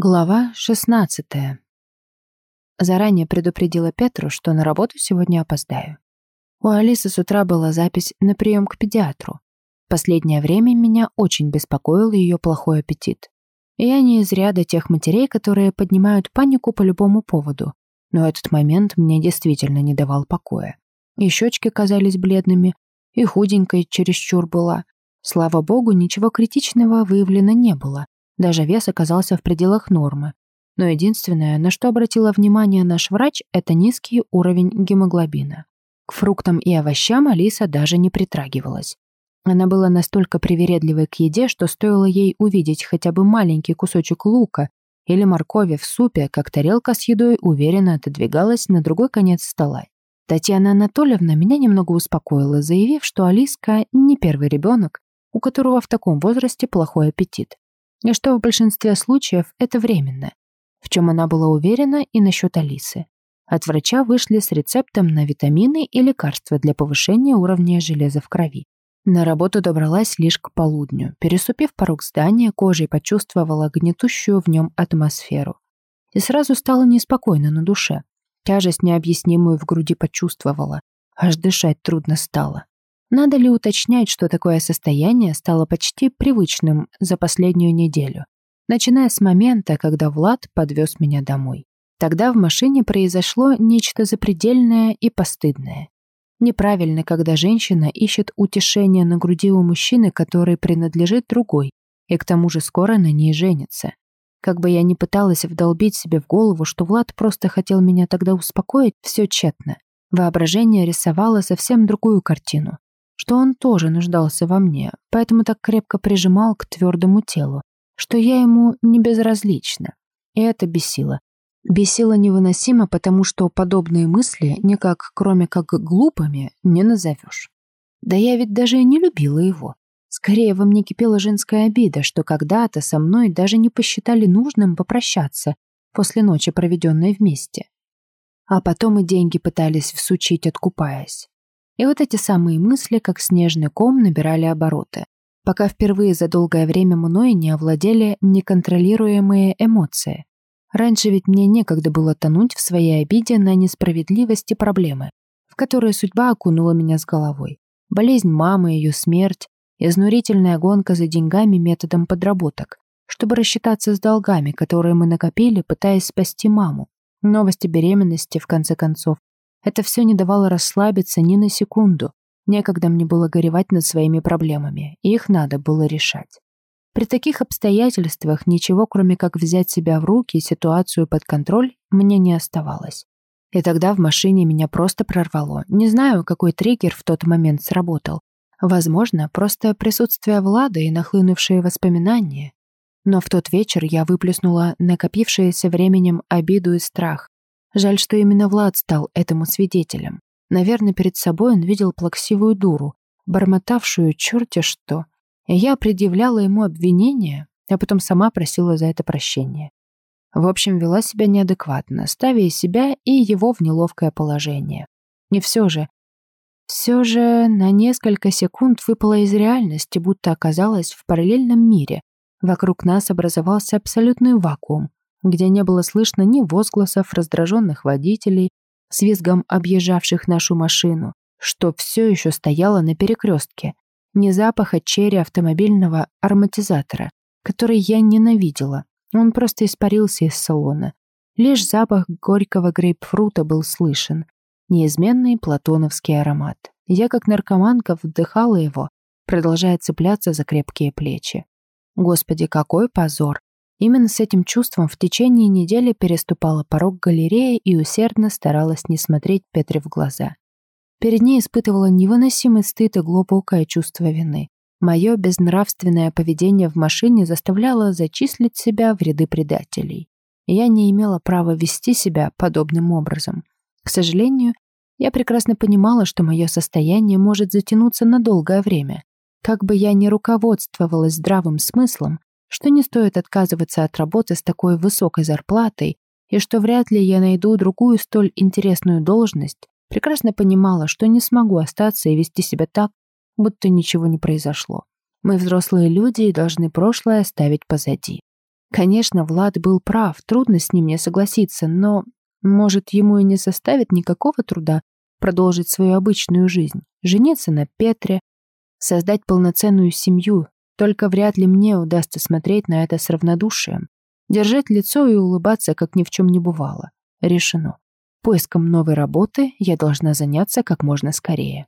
Глава 16. Заранее предупредила Петру, что на работу сегодня опоздаю. У Алисы с утра была запись на прием к педиатру. Последнее время меня очень беспокоил ее плохой аппетит. Я не из ряда тех матерей, которые поднимают панику по любому поводу, но этот момент мне действительно не давал покоя. И щечки казались бледными, и худенькой чересчур была. Слава богу, ничего критичного выявлено не было, даже вес оказался в пределах нормы. Но единственное, на что обратила внимание наш врач, это низкий уровень гемоглобина. К фруктам и овощам Алиса даже не притрагивалась. Она была настолько привередливой к еде, что стоило ей увидеть хотя бы маленький кусочек лука или моркови в супе, как тарелка с едой уверенно отодвигалась на другой конец стола. Татьяна Анатольевна меня немного успокоила, заявив, что Алиска не первый ребенок, у которого в таком возрасте плохой аппетит и что в большинстве случаев это временно, в чем она была уверена и насчет Алисы. От врача вышли с рецептом на витамины и лекарства для повышения уровня железа в крови. На работу добралась лишь к полудню. Переступив порог здания, кожей почувствовала гнетущую в нем атмосферу. И сразу стало неспокойно на душе. Тяжесть необъяснимую в груди почувствовала. Аж дышать трудно стало. Надо ли уточнять, что такое состояние стало почти привычным за последнюю неделю, начиная с момента, когда Влад подвез меня домой. Тогда в машине произошло нечто запредельное и постыдное. Неправильно, когда женщина ищет утешение на груди у мужчины, который принадлежит другой, и к тому же скоро на ней женится. Как бы я ни пыталась вдолбить себе в голову, что Влад просто хотел меня тогда успокоить, все тщетно. Воображение рисовало совсем другую картину что он тоже нуждался во мне, поэтому так крепко прижимал к твердому телу, что я ему не безразлична. И это бесило. Бесило невыносимо, потому что подобные мысли никак, кроме как глупыми, не назовешь. Да я ведь даже и не любила его. Скорее, во мне кипела женская обида, что когда-то со мной даже не посчитали нужным попрощаться после ночи, проведенной вместе. А потом и деньги пытались всучить, откупаясь. И вот эти самые мысли, как снежный ком, набирали обороты, пока впервые за долгое время мной не овладели неконтролируемые эмоции. Раньше ведь мне некогда было тонуть в своей обиде на несправедливости проблемы, в которые судьба окунула меня с головой. Болезнь мамы, ее смерть, изнурительная гонка за деньгами методом подработок, чтобы рассчитаться с долгами, которые мы накопили, пытаясь спасти маму. Новости беременности, в конце концов, это все не давало расслабиться ни на секунду. Некогда мне было горевать над своими проблемами, и их надо было решать. При таких обстоятельствах ничего, кроме как взять себя в руки и ситуацию под контроль, мне не оставалось. И тогда в машине меня просто прорвало. Не знаю, какой триггер в тот момент сработал. Возможно, просто присутствие Влада и нахлынувшие воспоминания. Но в тот вечер я выплеснула накопившееся временем обиду и страх, Жаль, что именно Влад стал этому свидетелем. Наверное, перед собой он видел плаксивую дуру, бормотавшую черти что. И я предъявляла ему обвинение, а потом сама просила за это прощения. В общем, вела себя неадекватно, ставя и себя, и его в неловкое положение. И все же, все же на несколько секунд выпала из реальности, будто оказалась в параллельном мире. Вокруг нас образовался абсолютный вакуум, где не было слышно ни возгласов раздраженных водителей с визгом объезжавших нашу машину, что все еще стояло на перекрестке, ни запаха черри автомобильного ароматизатора, который я ненавидела. Он просто испарился из салона. Лишь запах горького грейпфрута был слышен. Неизменный платоновский аромат. Я, как наркоманка, вдыхала его, продолжая цепляться за крепкие плечи. Господи, какой позор! Именно с этим чувством в течение недели переступала порог галереи и усердно старалась не смотреть Петре в глаза. Перед ней испытывала невыносимый стыд и глубокое чувство вины. Мое безнравственное поведение в машине заставляло зачислить себя в ряды предателей. я не имела права вести себя подобным образом. К сожалению, я прекрасно понимала, что мое состояние может затянуться на долгое время. Как бы я ни руководствовалась здравым смыслом, что не стоит отказываться от работы с такой высокой зарплатой и что вряд ли я найду другую столь интересную должность, прекрасно понимала, что не смогу остаться и вести себя так, будто ничего не произошло. Мы взрослые люди и должны прошлое оставить позади. Конечно, Влад был прав, трудно с ним не согласиться, но, может, ему и не составит никакого труда продолжить свою обычную жизнь, жениться на Петре, создать полноценную семью, только вряд ли мне удастся смотреть на это с равнодушием, держать лицо и улыбаться, как ни в чем не бывало. Решено. Поиском новой работы я должна заняться как можно скорее.